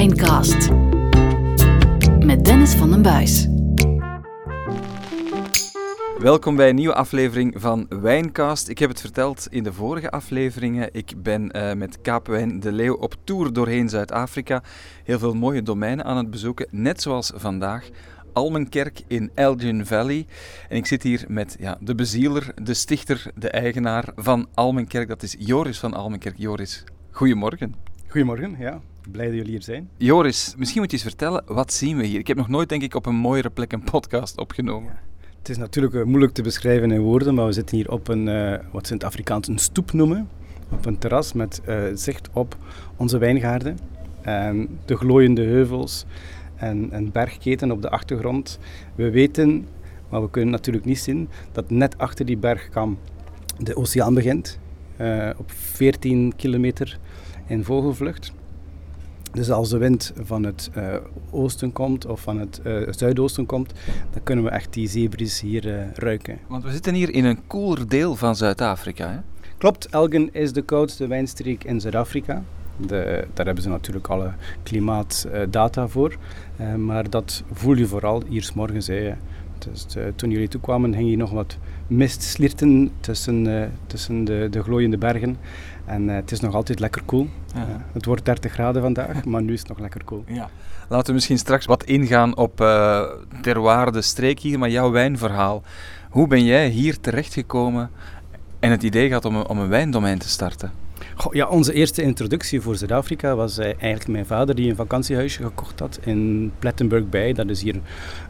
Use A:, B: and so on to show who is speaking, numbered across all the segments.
A: Wijncast met Dennis van den Buis.
B: Welkom bij een nieuwe aflevering van Wijncast. Ik heb het verteld in de vorige afleveringen. Ik ben uh, met Kaapwijn de Leeuw op tour doorheen Zuid-Afrika. Heel veel mooie domeinen aan het bezoeken, net zoals vandaag. Almenkerk in Elgin Valley. En ik zit hier met ja, de bezieler, de stichter, de eigenaar van Almenkerk. Dat is Joris van Almenkerk. Joris, goedemorgen.
C: Goedemorgen, ja. Blij dat jullie hier zijn.
B: Joris, misschien moet je eens vertellen, wat zien we hier? Ik heb nog nooit, denk ik, op een mooiere plek een podcast opgenomen.
C: Het is natuurlijk uh, moeilijk te beschrijven in woorden, maar we zitten hier op een, uh, wat ze in het Afrikaans een stoep noemen. Op een terras met uh, zicht op onze wijngaarden. En de glooiende heuvels en een bergketen op de achtergrond. We weten, maar we kunnen natuurlijk niet zien, dat net achter die bergkam de oceaan begint. op 14 kilometer in vogelvlucht. Dus als de wind van het uh, oosten komt of van het uh, zuidoosten komt, dan kunnen we echt die zeebries hier uh, ruiken.
B: Want we zitten hier in een koeler deel van Zuid-Afrika, hè?
C: Klopt, Elgin is de koudste wijnstreek in Zuid-Afrika. De, daar hebben ze natuurlijk alle klimaatdata voor. maar dat voel je vooral hier s morgens. Hè. Dus toen jullie toekwamen ging hier nog wat mist slierten tussen, tussen de, de glooiende bergen. En uh, het is nog altijd lekker koel. Cool. Ja. Uh, het wordt 30 graden vandaag, maar nu is het nog lekker koel. Cool.
B: Ja. Laten we misschien straks wat ingaan op uh, terroir, de streek hier, maar jouw wijnverhaal. Hoe ben jij hier terechtgekomen en het idee gehad om een, om een wijndomein te starten?
C: Goh, ja, onze eerste introductie voor Zuid-Afrika was eigenlijk mijn vader die een vakantiehuisje gekocht had in Plettenberg Bay. Dat is hier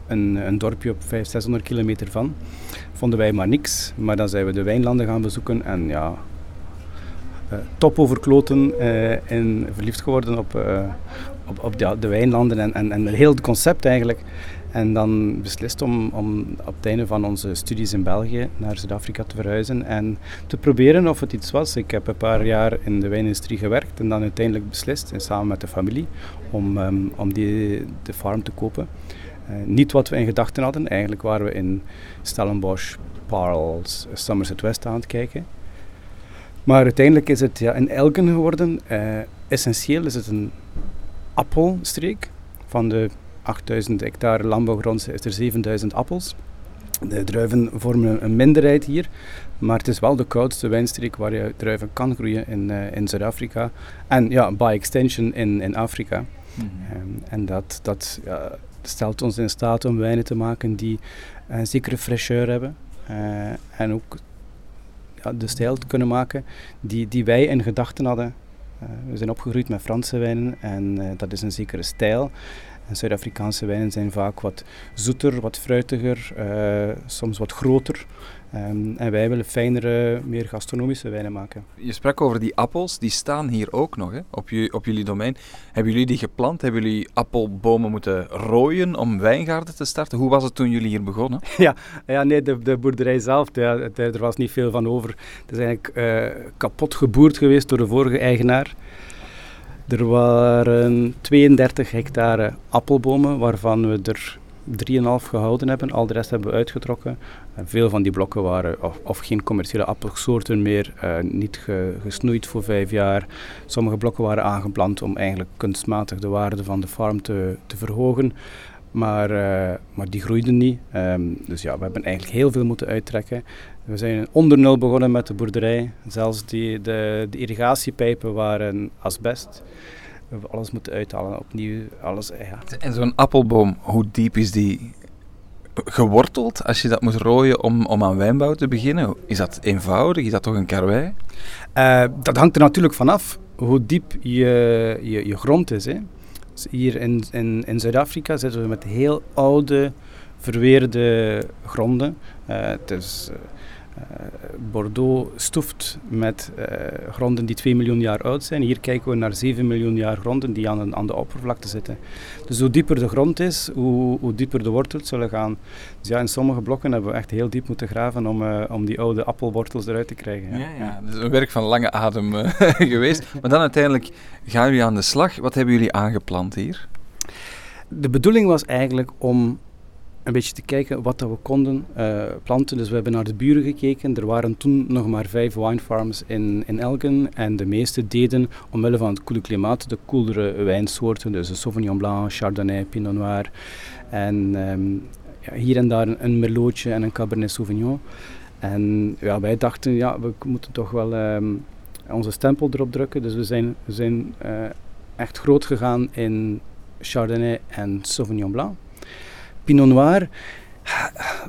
C: een, een dorpje op 500, 600 kilometer van. Vonden wij maar niks, maar dan zijn we de wijnlanden gaan bezoeken en ja, top overkloten uh, en verliefd geworden op, uh, op, op de, de, wijnlanden en, en, en heel het concept eigenlijk. En dan beslist om, om op het einde van onze studies in België naar Zuid-Afrika te verhuizen en te proberen of het iets was. Ik heb een paar jaar in de wijnindustrie gewerkt en dan uiteindelijk beslist, samen met de familie, om, um, om die, de farm te kopen. niet wat we in gedachten hadden. Eigenlijk waren we in Stellenbosch, Parles, Somerset West aan het kijken. Maar uiteindelijk is het ja, in Elken geworden. Uh, essentieel is het een appelstreek. Van de 8000 hectare landbouwgrond is er 7000 appels. De druiven vormen een minderheid hier, maar het is wel de koudste wijnstreek waar je druiven kan groeien in, uh, in Zuid-Afrika. En ja, by extension in, in Afrika. Mm -hmm. um, en dat, dat ja, stelt ons in staat om wijnen te maken die een zekere fraîcheur hebben. Uh, en ook de stijl te kunnen maken die, die wij in gedachten hadden. Uh, we zijn opgegroeid met Franse wijnen en uh, dat is een zekere stijl. En Zuid-Afrikaanse wijnen zijn vaak wat zoeter, wat fruitiger, uh, soms wat groter. Um, en wij willen fijnere, meer gastronomische wijnen maken.
B: Je sprak over die appels, die staan hier ook nog hè, op, je, op jullie domein. Hebben jullie die geplant? Hebben jullie appelbomen moeten rooien om wijngaarden te starten? Hoe was het toen jullie hier begonnen?
C: Ja, ja nee, de, de boerderij zelf, ja, er was niet veel van over. Het is eigenlijk uh, kapot geboerd geweest door de vorige eigenaar. Er waren 32 hectare appelbomen, waarvan we er 3,5 gehouden hebben. Al de rest hebben we uitgetrokken. En veel van die blokken waren of, of geen commerciële appelsoorten meer, uh, niet ge, gesnoeid voor vijf jaar. Sommige blokken waren aangeplant om eigenlijk kunstmatig de waarde van de farm te, te verhogen. Maar, uh, maar die groeiden niet. Um, dus ja, we hebben eigenlijk heel veel moeten uittrekken. We zijn onder nul begonnen met de boerderij. Zelfs die, de, de irrigatiepijpen waren asbest. We alles moeten uithalen, opnieuw alles. Ja.
B: En zo'n appelboom, hoe diep is die geworteld als je dat moet rooien om, om aan wijnbouw te beginnen? Is dat eenvoudig? Is dat toch een karwei?
C: Uh, dat hangt er natuurlijk vanaf hoe diep je, je, je grond is. Hè. Dus hier in, in, in Zuid-Afrika zitten we met heel oude, verweerde gronden. Uh, het is, uh, Bordeaux stoeft met uh, gronden die 2 miljoen jaar oud zijn. Hier kijken we naar 7 miljoen jaar gronden die aan de, aan de oppervlakte zitten. Dus hoe dieper de grond is, hoe, hoe dieper de wortels zullen gaan. Dus ja, in sommige blokken hebben we echt heel diep moeten graven om, uh, om die oude appelwortels eruit te krijgen.
B: Ja, ja, ja. dat is een werk van lange adem uh, geweest. Maar dan uiteindelijk gaan jullie aan de slag. Wat hebben jullie aangeplant hier?
C: De bedoeling was eigenlijk om een beetje te kijken wat dat we konden uh, planten. Dus we hebben naar de buren gekeken. Er waren toen nog maar vijf winefarms in, in Elken. En de meeste deden, omwille van het koele klimaat, de koelere wijnsoorten. Dus de Sauvignon Blanc, Chardonnay, Pinot Noir. En um, ja, hier en daar een, Merlotje en een Cabernet Sauvignon. En ja, wij dachten, ja, we moeten toch wel um, onze stempel erop drukken. Dus we zijn, we zijn uh, echt groot gegaan in Chardonnay en Sauvignon Blanc. Pinot Noir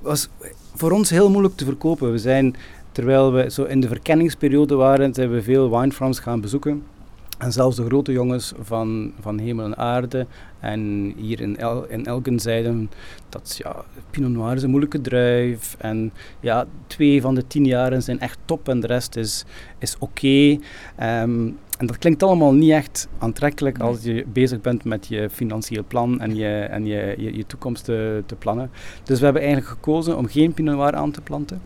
C: was voor ons heel moeilijk te verkopen. We zijn, terwijl we zo in de verkenningsperiode waren, zijn we veel winefarms gaan bezoeken. En zelfs de grote jongens van, van Hemel en Aarde en hier in, El, in Elken zeiden dat ja, Pinot Noir is een moeilijke druif. En ja, twee van de tien jaren zijn echt top en de rest is, is oké. Okay. Um, en dat klinkt allemaal niet echt aantrekkelijk als je bezig bent met je financieel plan en je, en je, je, je toekomst te, te, plannen. Dus we hebben eigenlijk gekozen om geen Pinot Noir aan te planten.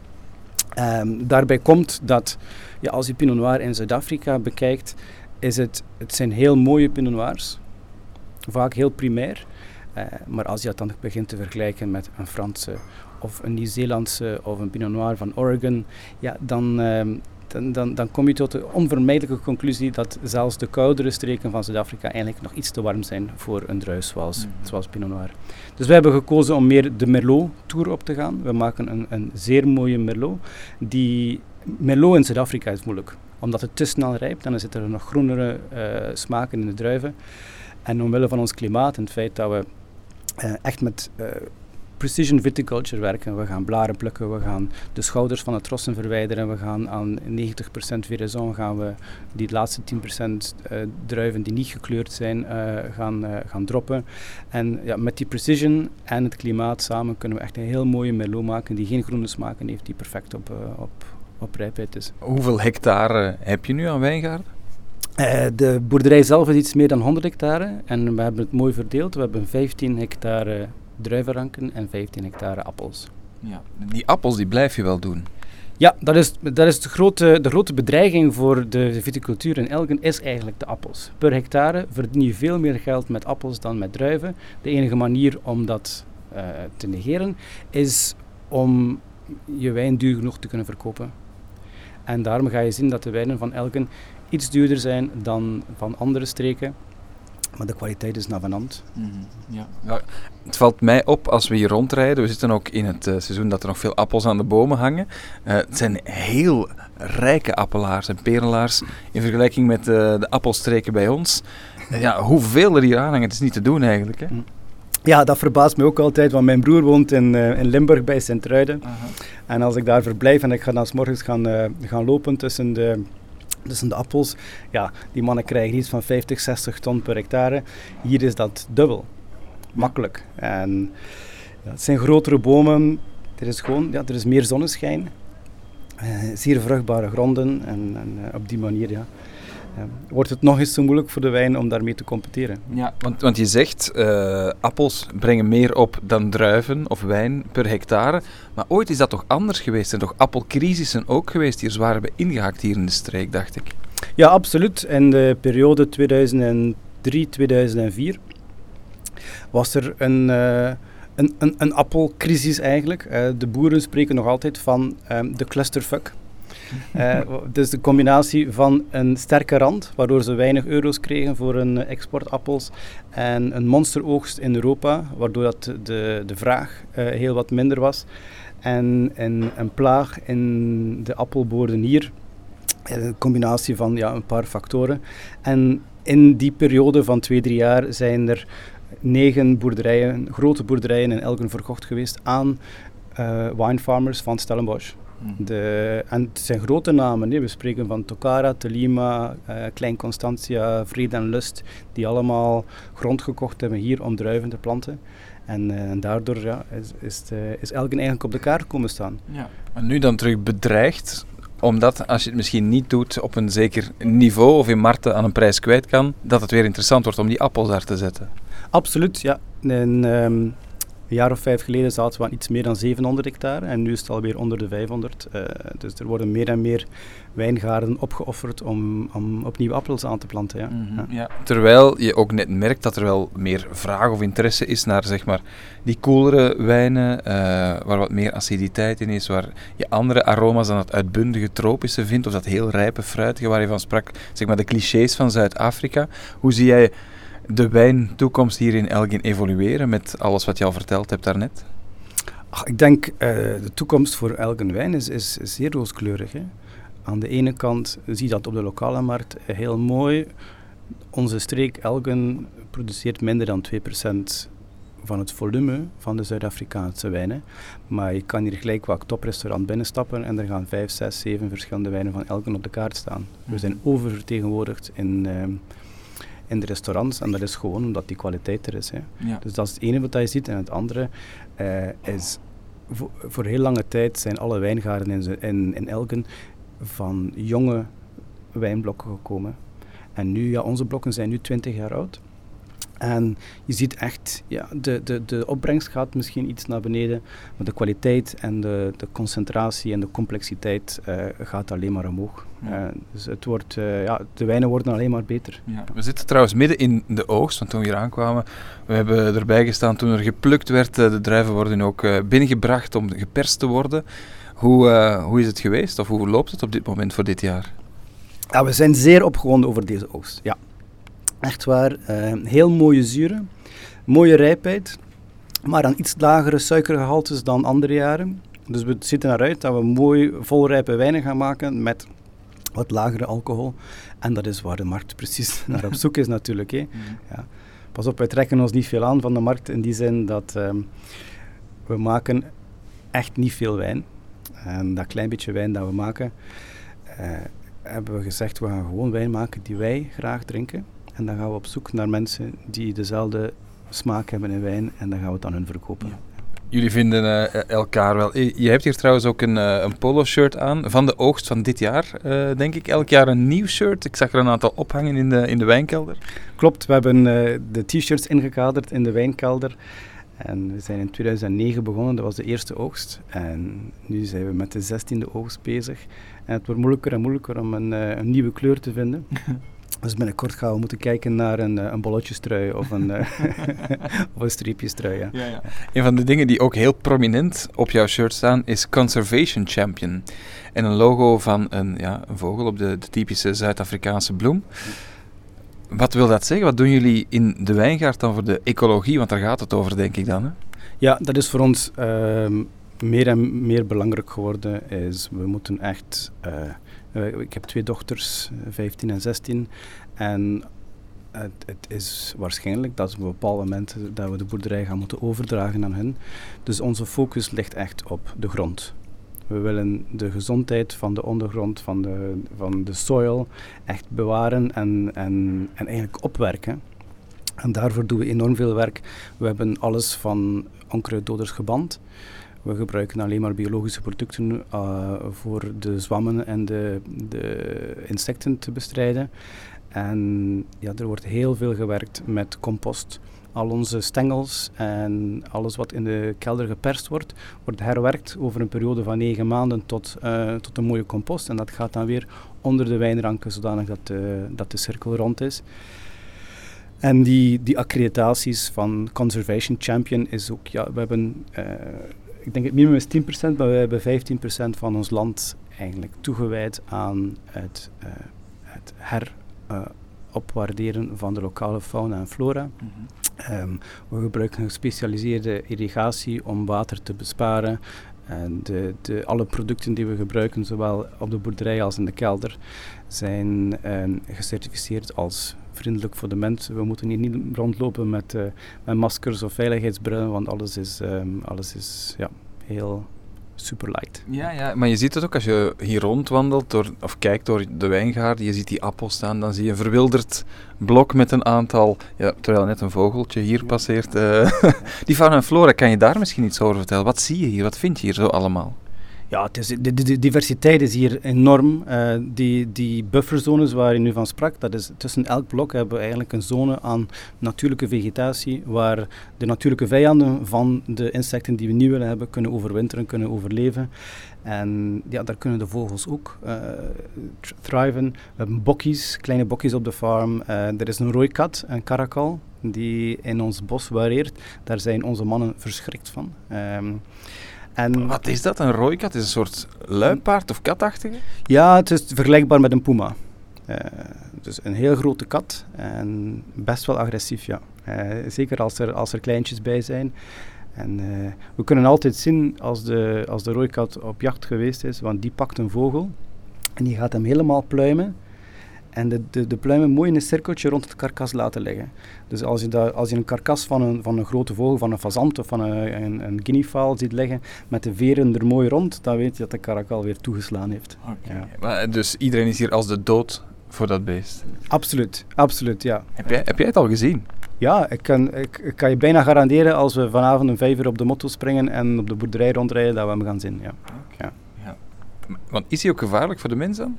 C: Um, daarbij komt dat ja, als je Pinot Noir in Zuid-Afrika bekijkt, is het, het zijn heel mooie Pinot Noirs. Vaak heel primair. Uh, maar als je dat dan begint te vergelijken met een Franse of een Nieuw-Zeelandse of een Pinot Noir van Oregon, ja, dan, uh, dan, dan, dan, kom je tot de onvermijdelijke conclusie dat zelfs de koudere streken van Zuid-Afrika eigenlijk nog iets te warm zijn voor een druis zoals, mm -hmm. zoals Pinot Noir. Dus we hebben gekozen om meer de Merlot-tour op te gaan. We maken een, een zeer mooie Merlot. Die Merlot in Zuid-Afrika is moeilijk omdat het te snel rijpt, dan zitten er nog groenere uh, smaken in de druiven. En omwille van ons klimaat en het feit dat we uh, echt met uh, precision viticulture werken, we gaan blaren plukken, we gaan de schouders van het rossen verwijderen, we gaan aan 90% veraison gaan we die laatste 10% druiven die niet gekleurd zijn gaan, gaan droppen. En ja, met die precision en het klimaat samen kunnen we echt een heel mooie merlot maken die geen groene smaken heeft, die perfect op, op, op rijpheid is.
B: Hoeveel hectare heb je nu aan wijngaarden?
C: Uh, de boerderij zelf is iets meer dan 100 hectare en we hebben het mooi verdeeld. We hebben 15 hectare druivenranken en 15 hectare appels.
B: Ja, die appels die blijf je wel doen?
C: Ja, dat is, dat is de, grote, de grote bedreiging voor de viticultuur in Elken is eigenlijk de appels. Per hectare verdien je veel meer geld met appels dan met druiven. De enige manier om dat uh, te negeren is om je wijn duur genoeg te kunnen verkopen. En daarom ga je zien dat de wijnen van Elken iets duurder zijn dan van andere streken. Maar de kwaliteit is navenant.
B: Mm -hmm. ja. ja. Het valt mij op als we hier rondrijden. We zitten ook in het uh, seizoen dat er nog veel appels aan de bomen hangen. Uh, het zijn heel rijke appelaars en perelaars in vergelijking met uh, de appelstreken bij ons. ja, hoeveel er hier aan hangen, het is niet te doen eigenlijk. Hè? Mm.
C: Ja, dat verbaast me ook altijd, want mijn broer woont in, uh, in Limburg bij Sint-Truiden. En als ik daar verblijf en ik ga dan s morgens gaan, uh, gaan lopen tussen de, tussen de appels, ja, die mannen krijgen iets van 50, 60 ton per hectare. Hier is dat dubbel. Makkelijk. En ja, het zijn grotere bomen, er is gewoon ja, er is meer zonneschijn. Uh, zeer vruchtbare gronden en, en op die manier ja, wordt het nog eens zo moeilijk voor de wijn om daarmee te competeren.
B: Ja, want, want je zegt uh, appels brengen meer op dan druiven of wijn per hectare. Maar ooit is dat toch anders geweest? En toch appelcrisissen ook geweest hier? Zwaar hebben ingehakt hier in de streek, dacht ik.
C: Ja, absoluut. In de periode 2003-2004 was er een... Uh, een, een, een, appelcrisis eigenlijk. Uh, de boeren spreken nog altijd van um, de clusterfuck. Uh, dus de combinatie van een sterke rand, waardoor ze weinig euro's kregen voor hun exportappels, en een monsteroogst in Europa, waardoor dat de, de vraag uh, heel wat minder was. En, en een plaag in de appelboorden hier, een combinatie van ja, een paar factoren. En in die periode van twee, drie jaar zijn er negen boerderijen, grote boerderijen in Elken verkocht geweest aan winefarmers van Stellenbosch. De, en het zijn grote namen. Nee. We spreken van Tokara, Telima, uh, Klein Constantia, Vrede en Lust, die allemaal grond gekocht hebben hier om druiven te planten. En, uh, en daardoor ja, is, is, de, is eigenlijk op de kaart komen staan.
B: Ja. En nu dan terug bedreigd, omdat als je het misschien niet doet op een zeker niveau of in markten aan een prijs kwijt kan, dat het weer interessant wordt om die appels daar te zetten.
C: Absoluut, ja. En, um, Een jaar of vijf geleden zaten we aan iets meer dan 700 hectare en nu is het alweer onder de 500. Uh, dus er worden meer en meer wijngaarden opgeofferd om, om opnieuw appels aan te planten. Ja.
B: Mm -hmm. ja. Terwijl je ook net merkt dat er wel meer vraag of interesse is naar zeg maar, die koelere wijnen, uh, waar wat meer aciditeit in is, waar je andere aroma's dan het uitbundige tropische vindt, of dat heel rijpe fruitige waar je van sprak, zeg maar de clichés van Zuid-Afrika. Hoe zie jij de wijntoekomst hier in Elgin evolueren met alles wat je al verteld hebt daarnet?
C: Ach, ik denk uh, de toekomst voor Elgin wijn is, is, is zeer rooskleurig. Hè. Aan de ene kant zie je dat op de lokale markt heel mooi. Onze streek Elgin produceert minder dan 2% van het volume van de Zuid-Afrikaanse wijnen. Maar je kan hier gelijk wat toprestaurant binnenstappen en er gaan 5, 6, 7 verschillende wijnen van Elgin op de kaart staan. We zijn oververtegenwoordigd in, uh, in de restaurants en dat is gewoon omdat die kwaliteit er is. Hè. Ja. Dus dat is het ene wat je ziet. En het andere uh, is, voor, voor heel lange tijd zijn alle wijngaarden in, in, in Elgin van jonge wijnblokken gekomen. En nu, ja, onze blokken zijn nu 20 jaar oud. En je ziet echt, ja, de, de, de opbrengst gaat misschien iets naar beneden, maar de kwaliteit en de, de concentratie en de complexiteit uh, gaat alleen maar omhoog. Ja. Uh, dus het wordt, uh, ja, de wijnen worden alleen maar beter.
B: Ja. We zitten trouwens midden in de oogst, want toen we hier aankwamen, we hebben erbij gestaan toen er geplukt werd. de druiven worden ook binnengebracht om geperst te worden. Hoe, hoe is het geweest, of hoe loopt het op dit moment voor dit jaar?
C: Ja, we zijn zeer opgewonden over deze oogst, ja. Echt waar, uh, heel mooie zuren, mooie rijpheid, maar aan iets lagere suikergehaltes dan andere jaren. Dus we zitten eruit dat we mooi volrijpe wijnen gaan maken met wat lagere alcohol. En dat is waar de markt precies naar op zoek is natuurlijk. Hè. Ja. Pas op, wij trekken ons niet veel aan van de markt in die zin dat um, we maken echt niet veel wijn. En dat klein beetje wijn dat we maken, uh, hebben we gezegd, we gaan gewoon wijn maken die wij graag drinken. En dan gaan we op zoek naar mensen die dezelfde smaak hebben in wijn en dan gaan we het aan hun verkopen. Ja.
B: Jullie vinden uh, elkaar wel. Je hebt hier trouwens ook een, uh, een polo-shirt aan van de oogst van dit jaar, uh, denk ik. Elk jaar een nieuw shirt. Ik zag er een aantal ophangen in de, in de wijnkelder.
C: Klopt, we hebben de t-shirts ingekaderd in de wijnkelder. En we zijn in 2009 begonnen, dat was de eerste oogst. En nu zijn we met de zestiende oogst bezig. En het wordt moeilijker en moeilijker om een, een nieuwe kleur te vinden. Dus binnenkort gaan we moeten kijken naar een, een bolletjestrui of een, of een streepjestrui. Ja. Ja, ja.
B: Een van de dingen die ook heel prominent op jouw shirt staan is Conservation Champion. En een logo van een, ja, een vogel op de, de typische Zuid-Afrikaanse bloem. Wat wil dat zeggen? Wat doen jullie in de wijngaard dan voor de ecologie? Want daar gaat het over, denk ik dan. Hè?
C: Ja, dat is voor ons uh, meer en meer belangrijk geworden. Is we moeten echt... Uh, uh, ik heb twee dochters, 15 en 16. En het, het, is waarschijnlijk dat op een bepaald moment dat we de boerderij gaan moeten overdragen aan hen. Dus onze focus ligt echt op de grond. We willen de gezondheid van de ondergrond, van de, van de soil, echt bewaren en, en, en eigenlijk opwerken. En daarvoor doen we enorm veel werk. We hebben alles van onkruiddoders geband. We gebruiken alleen maar biologische producten uh, voor de zwammen en de, de insecten te bestrijden. En ja, er wordt heel veel gewerkt met compost. Al onze stengels en alles wat in de kelder geperst wordt, wordt herwerkt over een periode van negen maanden tot, uh, tot een mooie compost. En dat gaat dan weer onder de wijnranken, zodanig dat, uh, dat de cirkel rond is. En die, die accreditaties van Conservation Champion is ook, ja, we hebben, ik denk het minimum is 10%, maar we hebben 15% van ons land eigenlijk toegewijd aan het, uh, het her uh, opwaarderen van de lokale fauna en flora. Mm -hmm. um, we gebruiken gespecialiseerde irrigatie om water te besparen. En de, de, alle producten die we gebruiken, zowel op de boerderij als in de kelder, zijn um, gecertificeerd als vriendelijk voor de mens. We moeten hier niet rondlopen met, uh, met maskers of veiligheidsbrillen, want alles is, um, alles is ja, heel super light.
B: Ja, ja, maar je ziet het ook als je hier rondwandelt door, of kijkt door de wijngaard, je ziet die appels staan, dan zie je een verwilderd blok met een aantal, ja, terwijl net een vogeltje hier passeert. Uh, die fauna en flora, kan je daar misschien iets over vertellen? Wat zie je hier, wat vind je hier zo allemaal?
C: Ja, de, diversiteit is hier enorm. Uh, die, die bufferzones waar je nu van sprak, dat is tussen elk blok hebben we eigenlijk een zone aan natuurlijke vegetatie, waar de natuurlijke vijanden van de insecten die we niet willen hebben, kunnen overwinteren, kunnen overleven. En ja, daar kunnen de vogels ook uh, thriven. We hebben bokkies, kleine bokkies op de farm. Uh, er is een rooikat, een karakal, die in ons bos wareert. Daar zijn onze mannen verschrikt van. Um,
B: en Wat is dat, een rooikat? Is een soort luipaard of katachtige?
C: Ja, het is vergelijkbaar met een puma. Uh, dus een heel grote kat en best wel agressief, ja. Uh, zeker als er, als er kleintjes bij zijn. En uh, we kunnen altijd zien als de, als de rooikat op jacht geweest is, want die pakt een vogel en die gaat hem helemaal pluimen en de, de, de pluimen mooi in een cirkeltje rond het karkas laten liggen. Dus als je, dat, als je een karkas van een, van een grote vogel, van een fazant of van een, een, een guineafowl ziet liggen met de veren er mooi rond, dan weet je dat de karakal weer toegeslaan heeft.
B: Okay. Ja. dus iedereen is hier als de dood voor dat beest?
C: Absoluut, absoluut, ja.
B: Heb jij, heb jij het al gezien?
C: Ja, ik kan, ik, kan je bijna garanderen als we vanavond een vijf uur op de motto springen en op de boerderij rondrijden, dat we hem gaan zien. Ja. ja.
B: ja. Want is hij ook gevaarlijk voor de mensen?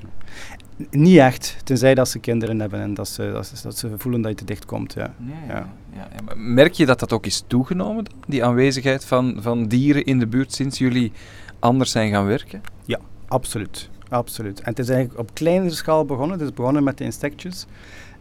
C: Niet echt, tenzij dat ze kinderen hebben en dat ze, dat ze, dat ze voelen dat je te dicht komt. Ja.
B: ja, ja. ja merk je dat dat ook is toegenomen, die aanwezigheid van, van dieren in de buurt sinds jullie anders zijn gaan werken?
C: Ja, absoluut. absoluut. En het is eigenlijk op kleinere schaal begonnen. Het is begonnen met de insectjes.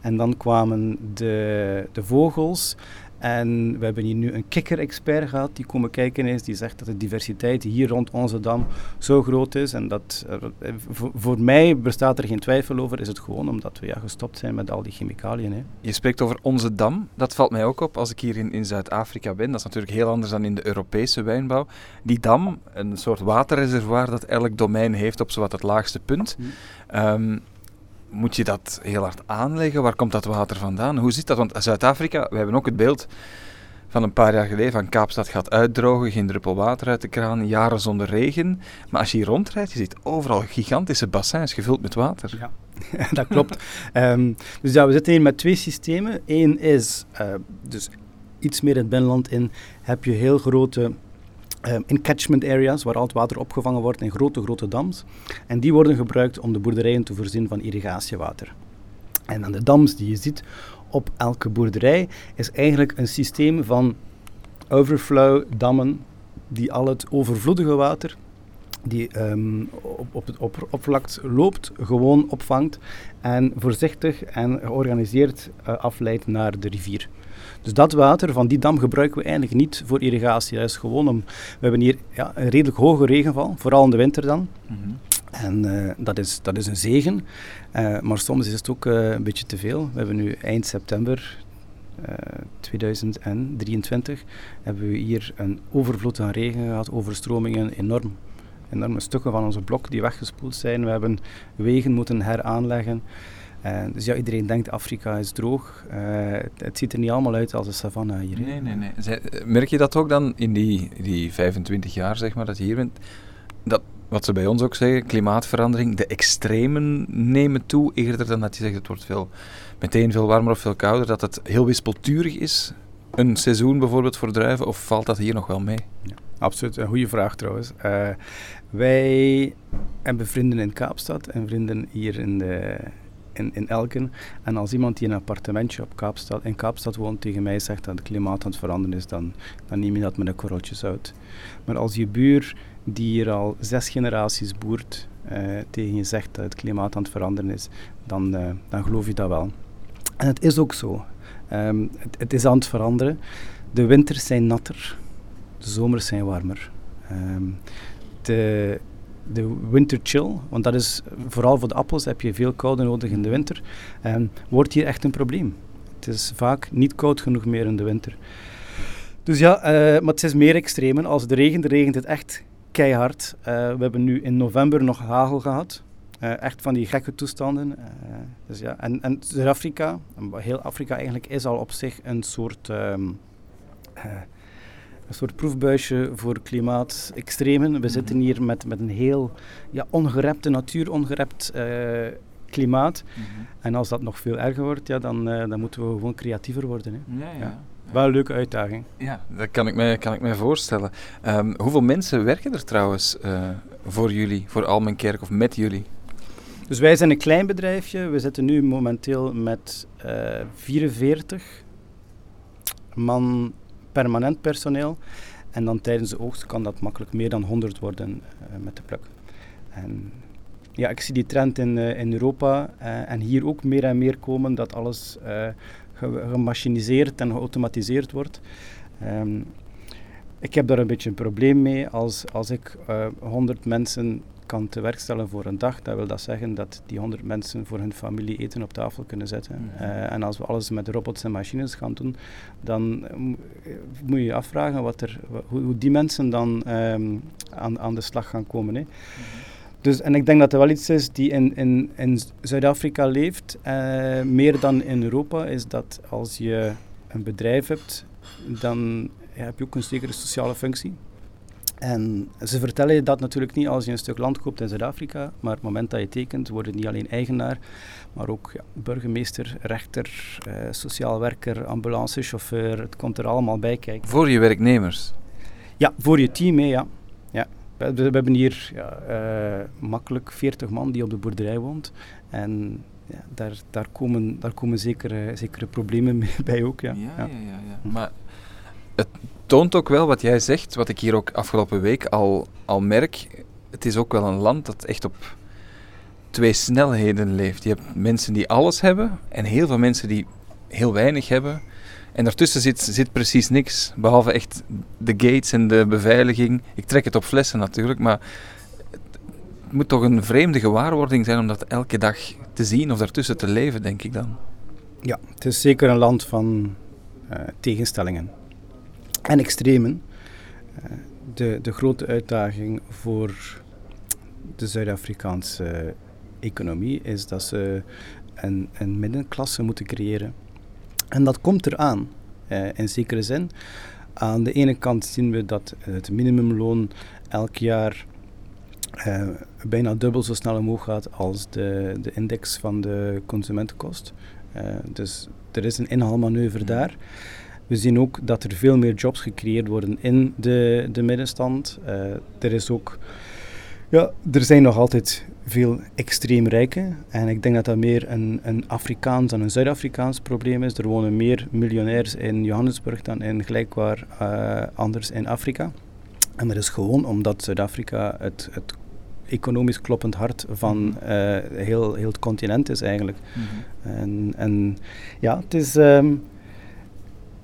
C: En dan kwamen de, de vogels en we hebben hier nu een kikker-expert gehad die komen kijken is, die zegt dat de diversiteit hier rond onze dam zo groot is. En dat, eh, voor, mij bestaat er geen twijfel over, is het gewoon omdat we ja, gestopt zijn met al die chemicaliën. Hè.
B: Je spreekt over onze dam, dat valt mij ook op als ik hier in, in Zuid-Afrika ben. Dat is natuurlijk heel anders dan in de Europese wijnbouw. Die dam, een soort waterreservoir dat elk domein heeft op zowat het laagste punt. Um, moet je dat heel hard aanleggen? Waar komt dat water vandaan? Hoe zit dat? Want Zuid-Afrika, we hebben ook het beeld van een paar jaar geleden van Kaapstad gaat uitdrogen, geen druppel water uit de kraan, jaren zonder regen. Maar als je hier rondrijdt, je ziet overal gigantische bassins gevuld met water.
C: Ja, dat klopt. um, dus ja, we zitten hier met twee systemen. Eén is, uh, dus iets meer het binnenland in, heb je heel grote um, in catchment areas, waar al het water opgevangen wordt in grote, grote dams. En die worden gebruikt om de boerderijen te voorzien van irrigatiewater. En dan de dams die je ziet op elke boerderij is eigenlijk een systeem van overflow dammen die al het overvloedige water die um, op, op het oppervlak loopt, gewoon opvangt en voorzichtig en georganiseerd uh, afleidt naar de rivier. Dus dat water van die dam gebruiken we eigenlijk niet voor irrigatie. Dat is gewoon om, we hebben hier ja, een redelijk hoge regenval, vooral in de winter dan. Mhm. En uh, dat, is, dat is een zegen, uh, maar soms is het ook uh, een beetje te veel. We hebben nu eind september 2023 hebben we hier een overvloed aan regen gehad, overstromingen, enorm. Enorme stukken van onze blok die weggespoeld zijn. We hebben wegen moeten heraanleggen. Uh, dus ja, iedereen denkt Afrika is droog. Uh, het, ziet er niet allemaal uit als een savanne hier.
B: Nee, nee, nee. merk je dat ook dan in die, die 25 jaar zeg maar, dat je hier bent? Dat, wat ze bij ons ook zeggen, klimaatverandering, de extremen nemen toe eerder dan dat je zegt het wordt veel, meteen veel warmer of veel kouder. Dat het heel wispelturig is, een seizoen bijvoorbeeld voor druiven, of valt dat hier nog wel mee?
C: Ja, absoluut, een goede vraag trouwens. Uh, wij hebben vrienden in Kaapstad en vrienden hier in de in, in Elken. En als iemand die een appartementje op Kaapstad, in Kaapstad woont tegen mij zegt dat het klimaat aan het veranderen is, dan, dan neem je dat met een korreltje zout. Maar als je buur, die hier al zes generaties boert, uh, tegen je zegt dat het klimaat aan het veranderen is, dan, uh, dan geloof je dat wel. En het is ook zo. Um, het, is aan het veranderen. De winters zijn natter, de zomers zijn warmer. Um, de, de winter chill, want dat is vooral voor de appels heb je veel koude nodig in de winter, um, wordt hier echt een probleem. Het is vaak niet koud genoeg meer in de winter. Dus ja, uh, maar het is meer extremen. Als het regent, regent het echt keihard. Uh, we hebben nu in november nog hagel gehad. Uh, echt van die gekke toestanden. dus ja. En, en Zuid-Afrika, heel Afrika eigenlijk, is al op zich een soort um, een soort proefbuisje voor klimaatextremen. We mhm. zitten hier met, met een heel ja, ongerepte natuur, ongerept uh, klimaat. Mhm. En als dat nog veel erger wordt, ja, dan, uh, dan moeten we gewoon creatiever worden. Hè.
B: Ja, ja.
C: Wel een leuke uitdaging.
B: Ja, dat kan ik mij, kan ik mij voorstellen. Ehm, hoeveel mensen werken er trouwens uh, voor jullie, voor Almenkerk of met jullie?
C: Dus wij zijn een klein bedrijfje. We zitten nu momenteel met uh, 44 man permanent personeel. En dan tijdens de oogst kan dat makkelijk meer dan 100 worden uh, met de pluk. En ja, ik zie die trend in, uh, in Europa uh, en hier ook meer en meer komen dat alles gemachiniseerd en geautomatiseerd wordt. Um, ik heb daar een beetje een probleem mee. Als, als ik 100 mensen kan te werk stellen voor een dag, dan wil dat zeggen dat die 100 mensen voor hun familie eten op tafel kunnen zetten. Mm. Uh, en als we alles met robots en machines gaan doen, dan uh, moet je je afvragen wat er, hoe, hoe die mensen dan um, aan, aan de slag gaan komen. Hè. Mm. Dus, en ik denk dat er wel iets is die in, in, in Zuid-Afrika leeft, uh, meer dan in Europa, is dat als je een bedrijf hebt, dan heb je ook een zekere sociale functie. En ze vertellen je dat natuurlijk niet als je een stuk land koopt in Zuid-Afrika, maar op het moment dat je tekent, word je niet alleen eigenaar, maar ook ja, burgemeester, rechter, eh, sociaal werker, ambulancechauffeur. Het komt er allemaal bij kijken.
B: Voor je werknemers?
C: Ja, voor je team, mee, ja. ja. We, we, hebben hier ja, uh, makkelijk 40 man die op de boerderij woont. En ja, daar, daar, komen, daar komen zekere, zekere problemen mee bij ook. Ja.
B: Ja, ja. ja, ja, Maar het toont ook wel wat jij zegt, wat ik hier ook afgelopen week al, al merk. Het is ook wel een land dat echt op twee snelheden leeft. Je hebt mensen die alles hebben en heel veel mensen die heel weinig hebben. En daartussen zit, zit precies niks, behalve echt de gates en de beveiliging. Ik trek het op flessen natuurlijk, maar het moet toch een vreemde gewaarwording zijn om dat elke dag te zien of daartussen te leven, denk ik dan.
C: Ja, het is zeker een land van uh, tegenstellingen en extremen. Uh, de, de grote uitdaging voor de Zuid-Afrikaanse economie is dat ze een, een middenklasse moeten creëren. En dat komt eraan, uh, in zekere zin. Aan de ene kant zien we dat het minimumloon elk jaar uh, bijna dubbel zo snel omhoog gaat als de, de index van de consumentenkost. Uh, dus er is een inhaalmanoeuvre daar. We zien ook dat er veel meer jobs gecreëerd worden in de, de middenstand. Uh, er is ook, ja, er zijn nog altijd veel extreem rijken. En ik denk dat dat meer een, een Afrikaans dan een Zuid-Afrikaans probleem is. Er wonen meer miljonairs in Johannesburg dan in gelijkwaar uh, anders in Afrika. En dat is gewoon omdat Zuid-Afrika het, het economisch kloppend hart van uh, heel, heel het continent is eigenlijk. Mm -hmm. en, en ja, het is... Um,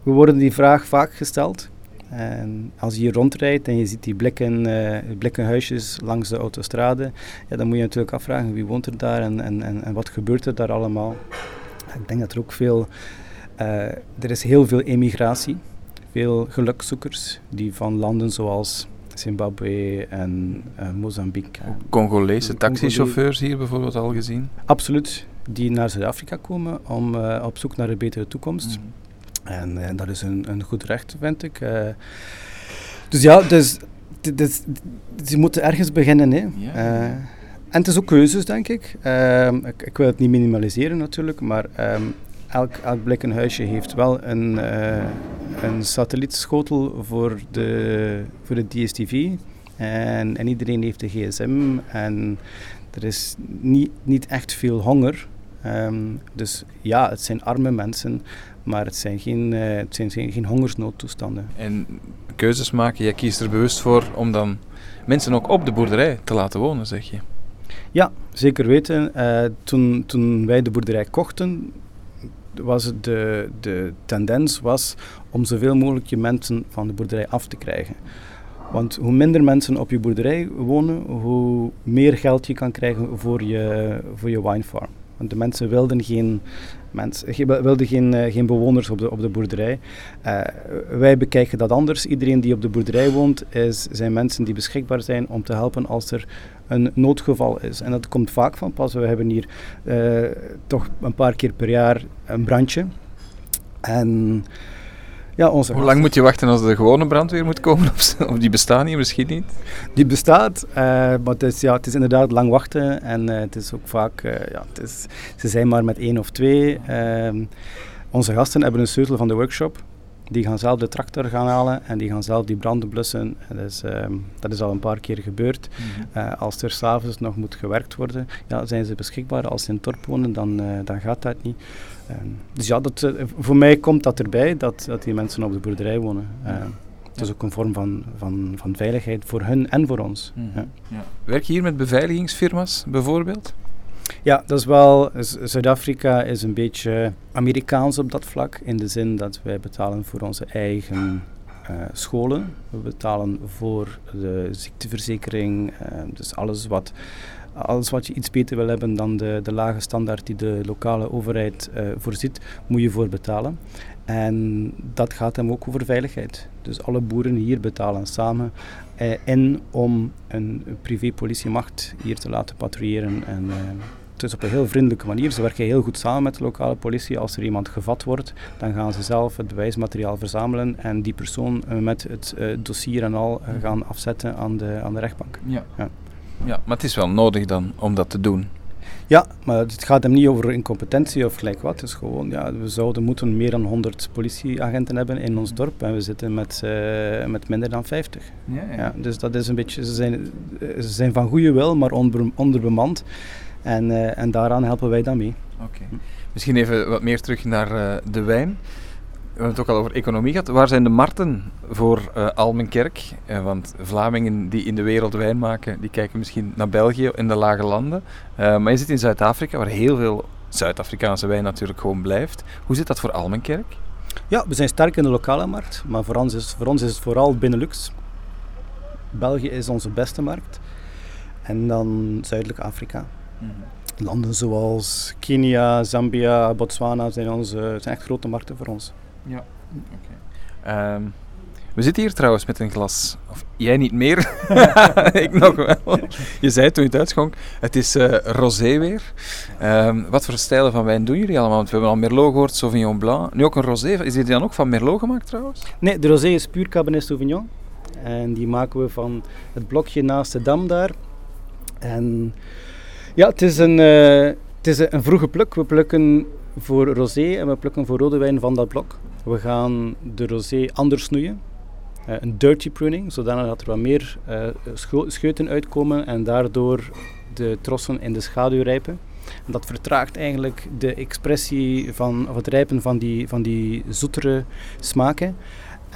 C: we worden die vraag vaak gesteld. En als je hier rondrijdt en je ziet die blikken, uh, blikken huisjes langs de autostrade, ja, dan moet je natuurlijk afvragen wie woont er daar en, en, en, en wat gebeurt er daar allemaal. Ik denk dat er ook veel, uh, er is heel veel emigratie, veel gelukzoekers die van landen zoals Zimbabwe en uh, Mozambique.
B: Congolese taxichauffeurs hier bijvoorbeeld al gezien?
C: Absoluut, die naar Zuid-Afrika komen om op zoek naar een betere toekomst. Mm. En, en, dat is een, een goed recht, vind ik. Uh, dus ja, dus, dus, dus, je moet ergens beginnen. Hè. Ja. Uh, en het is ook keuzes, denk ik. Uh, ik. ik. wil het niet minimaliseren natuurlijk, maar um, elk, elk huisje heeft wel een, een satellietschotel voor de, voor de DSTV. En, en iedereen heeft een gsm en er is niet, niet echt veel honger. Um, dus ja, het zijn arme mensen, maar het zijn geen, uh, het zijn geen, geen hongersnoodtoestanden.
B: En keuzes maken, jij kiest er bewust voor om dan mensen ook op de boerderij te laten wonen, zeg je?
C: Ja, zeker weten. Uh, toen, toen wij de boerderij kochten, was de, de tendens was om zoveel mogelijk je mensen van de boerderij af te krijgen. Want hoe minder mensen op je boerderij wonen, hoe meer geld je kan krijgen voor je, voor je winefarm. Want de mensen wilden geen, mensen, wilden geen, uh, geen bewoners op de, op de boerderij. Uh, wij bekijken dat anders. Iedereen die op de boerderij woont, is, zijn mensen die beschikbaar zijn om te helpen als er een noodgeval is. En dat komt vaak van pas. We hebben hier uh, toch een paar keer per jaar een brandje. En
B: ja, onze Hoe lang moet je wachten als de gewone brandweer moet komen? Of, of die bestaan hier misschien niet?
C: Die bestaat, uh, maar het is, ja, het is inderdaad lang wachten. En uh, het is ook vaak, uh, ja, het is, ze zijn maar met één of twee. Ehm, onze gasten hebben een sleutel van de workshop. Die gaan zelf de tractor gaan halen en die gaan zelf die branden blussen. Dat is, ehm, dat is al een paar keer gebeurd. Uh, als er s'avonds nog moet gewerkt worden, ja, zijn ze beschikbaar. Als ze in het dorp wonen, dan, uh, dan gaat dat niet. Uh, dus ja, dat, voor mij komt dat erbij dat, dat die mensen op de boerderij wonen. Het is ook een vorm van, van, van veiligheid voor hun en voor ons.
B: Mm ja. Ja. Werk je hier met beveiligingsfirma's bijvoorbeeld?
C: Ja, dat is wel. Zuid-Afrika is een beetje Amerikaans op dat vlak. In de zin dat wij betalen voor onze eigen uh, scholen. We betalen voor de ziekteverzekering. Uh, dus alles wat, alles wat je iets beter wil hebben dan de, de lage standaard die de lokale overheid uh, voorziet, moet je voor betalen. En dat gaat hem ook over veiligheid. Dus alle boeren hier betalen samen eh, in om een privépolitiemacht hier te laten patrouilleren. En, eh, het is op een heel vriendelijke manier. Ze werken heel goed samen met de lokale politie. Als er iemand gevat wordt, dan gaan ze zelf het bewijsmateriaal verzamelen en die persoon uh, met het dossier en al uh, gaan afzetten aan de, aan de rechtbank.
B: Ja. ja. Ja. maar het is wel nodig dan om dat te doen.
C: Ja, maar het gaat hem niet over incompetentie of gelijk wat. Het is gewoon, ja, we zouden moeten meer dan 100 politieagenten hebben in ons dorp en we zitten met, uh, met minder dan 50. Ja, ja. ja, dus dat is een beetje, ze zijn, ze zijn van goede wil, maar onder, onderbemand. En, uh, en daaraan helpen wij dan mee.
B: Oké. Misschien even wat meer terug naar uh, de wijn. We hebben het ook al over economie gehad. Waar zijn de markten voor uh, Almenkerk? Uh, want Vlamingen die in de wereld wijn maken, die kijken misschien naar België en de lage landen. Uh, maar je zit in Zuid-Afrika, waar heel veel Zuid-Afrikaanse wijn natuurlijk gewoon blijft. Hoe zit dat voor Almenkerk?
C: Ja, we zijn sterk in de lokale markt, maar voor ons is, voor ons is het vooral Benelux. België is onze beste markt. En dan Zuidelijk Afrika. Mm -hmm. Landen zoals Kenia, Zambia, Botswana zijn, onze, zijn echt grote markten voor ons.
B: Ja, oké. Okay. Um, we zitten hier trouwens met een glas. Of jij niet meer. ik nog wel. Je zei toen je het uitschonk. Het is uh, rosé weer. Um, wat voor stijlen van wijn doen jullie allemaal? Want we hebben al Merlot gehoord, Sauvignon Blanc. Nu ook een rosé. Is die dan ook van Merlot gemaakt trouwens?
C: Nee, de rosé is puur Cabernet Sauvignon. En die maken we van het blokje naast de dam daar. En ja, het is een, uh, het is een vroege pluk. We plukken voor rosé en we plukken voor rode wijn van dat blok. We gaan de rosé anders snoeien. Uh, een dirty pruning, zodat er wat meer uh, scheuten uitkomen en daardoor de trossen in de schaduw rijpen. En dat vertraagt eigenlijk de expressie van, of het rijpen van die, van die zoetere smaken.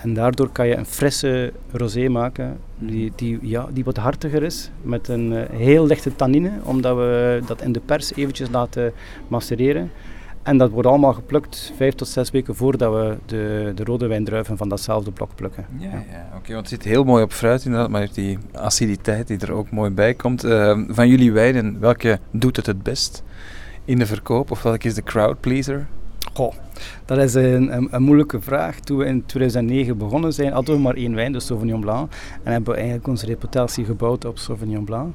C: En daardoor kan je een frisse rosé maken die, die, ja, die wat hartiger is, met een uh, heel lichte tannine, omdat we dat in de pers eventjes laten macereren. En dat wordt allemaal geplukt vijf tot zes weken voordat we de, de rode wijndruiven van datzelfde blok plukken.
B: Ja, ja. ja oké, want het zit heel mooi op fruit inderdaad, maar heeft die aciditeit die er ook mooi bij komt. Uh, van jullie wijnen, welke doet het het best in de verkoop of welke is de crowd pleaser?
C: Goh, dat is een, een, een, moeilijke vraag. Toen we in 2009 begonnen zijn, hadden we maar één wijn, de Sauvignon Blanc. En hebben we eigenlijk onze reputatie gebouwd op Sauvignon Blanc.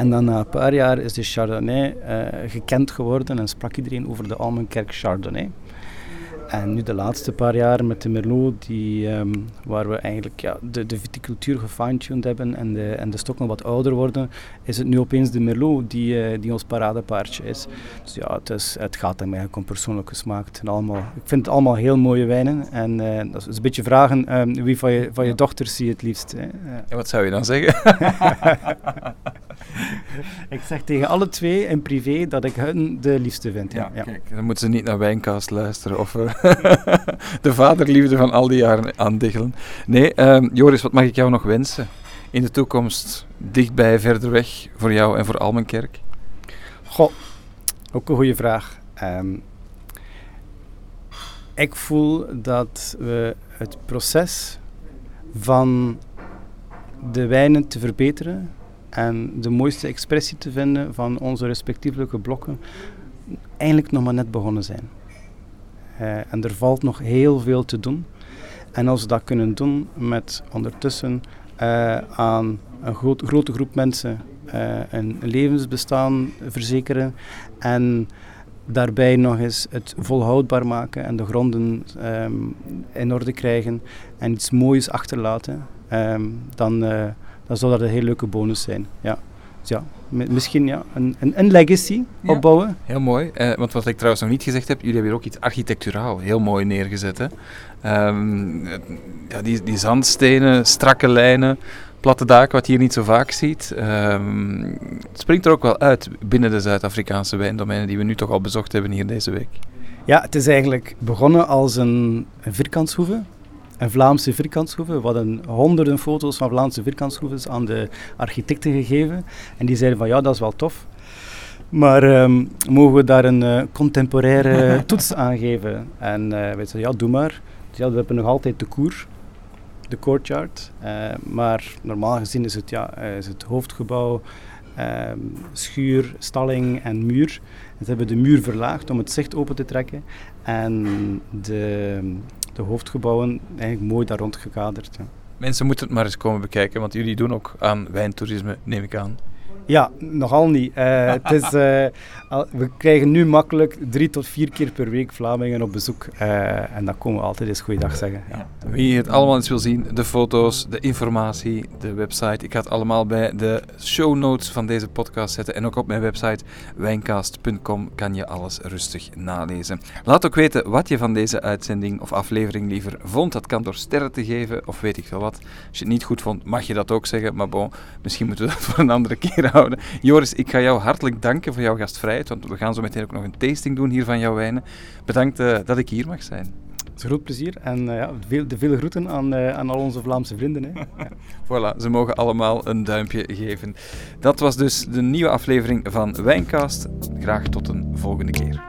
C: En dan na een paar jaar is de Chardonnay uh, gekend geworden en sprak iedereen over de Almenkerk Chardonnay. En nu de laatste paar jaar met de Merlot, die, um, waar we eigenlijk ja, de, de viticultuur gefine-tuned hebben en de, en de stokken wat ouder worden, is het nu opeens de Merlot die, uh, die ons paradepaardje is. Dus ja, het, is, het gaat hem eigenlijk om persoonlijke smaak. En allemaal, ik vind het allemaal heel mooie wijnen. En uh, dat is een beetje vragen um, wie van je, van je dochters zie je het liefst. Hè.
B: En wat zou je dan zeggen?
C: ik zeg tegen alle twee in privé dat ik hun de liefste vind.
B: Ja, ja. kijk, dan moeten ze niet naar Wijncast luisteren of uh, de vaderliefde van al die jaren aandiggelen. Nee, um, Joris, wat mag ik jou nog wensen in de toekomst, dichtbij, verder weg, voor jou en voor Almenkerk?
C: Goh, ook een goede vraag. Um, ik voel dat we het proces van de wijnen te verbeteren en de mooiste expressie te vinden van onze respectievelijke blokken eigenlijk nog maar net begonnen zijn. Uh, en er valt nog heel veel te doen. En als we dat kunnen doen met ondertussen uh, aan een groot, grote groep mensen uh, een levensbestaan verzekeren en daarbij nog eens het volhoudbaar maken en de gronden um, in orde krijgen en iets moois achterlaten, um, dan, dan zou dat een heel leuke bonus zijn. Ja. ja, misschien ja, een, een, een legacy opbouwen.
B: Heel mooi. Uh, want wat ik trouwens nog niet gezegd heb, jullie hebben hier ook iets architecturaal heel mooi neergezet. Hè? Um, ja, die, die zandstenen, strakke lijnen, platte daken, wat je hier niet zo vaak ziet. Um, het springt er ook wel uit binnen de Zuid-Afrikaanse wijndomeinen die we nu toch al bezocht hebben hier deze week.
C: Ja, het is eigenlijk begonnen als een, een vierkantshoeve een Vlaamse vierkantshoeve. We hadden honderden foto's van Vlaamse vierkantshoeves aan de architecten gegeven. En die zeiden van ja, dat is wel tof. Maar um, mogen we daar een uh, contemporaire toets aan geven? En uh, wij zeiden ja, doe maar. Dus ja, we hebben nog altijd de koer, de courtyard. Uh, maar normaal gezien is het, ja, is het hoofdgebouw, ehm, schuur, stalling en muur. En ze hebben de muur verlaagd om het zicht open te trekken. En de de hoofdgebouwen eigenlijk mooi daar rond gekaderd.
B: Mensen moeten het maar eens komen bekijken, want jullie doen ook aan wijntoerisme, neem ik aan.
C: Ja, nogal niet. Uh, het is, uh, we krijgen nu makkelijk drie tot vier keer per week Vlamingen op bezoek. Uh, en dan komen we altijd eens goeiedag zeggen. Ja.
B: Wie het allemaal eens wil zien, de foto's, de informatie, de website. Ik ga het allemaal bij de show notes van deze podcast zetten. En ook op mijn website wijncast.com kan je alles rustig nalezen. Laat ook weten wat je van deze uitzending of aflevering liever vond. Dat kan door sterren te geven of weet ik veel wat. Als je het niet goed vond, mag je dat ook zeggen. Maar bon, misschien moeten we dat voor een andere keer houden. Joris, ik ga jou hartelijk danken voor jouw gastvrijheid, want we gaan zo meteen ook nog een tasting doen hier van jouw wijnen. Bedankt uh, dat ik hier mag zijn.
C: Het is een groot plezier en uh, ja, veel, de vele groeten aan, uh, aan al onze Vlaamse vrienden. Hè. Ja.
B: voilà, ze mogen allemaal een duimpje geven. Dat was dus de nieuwe aflevering van Wijncast. Graag tot een volgende keer.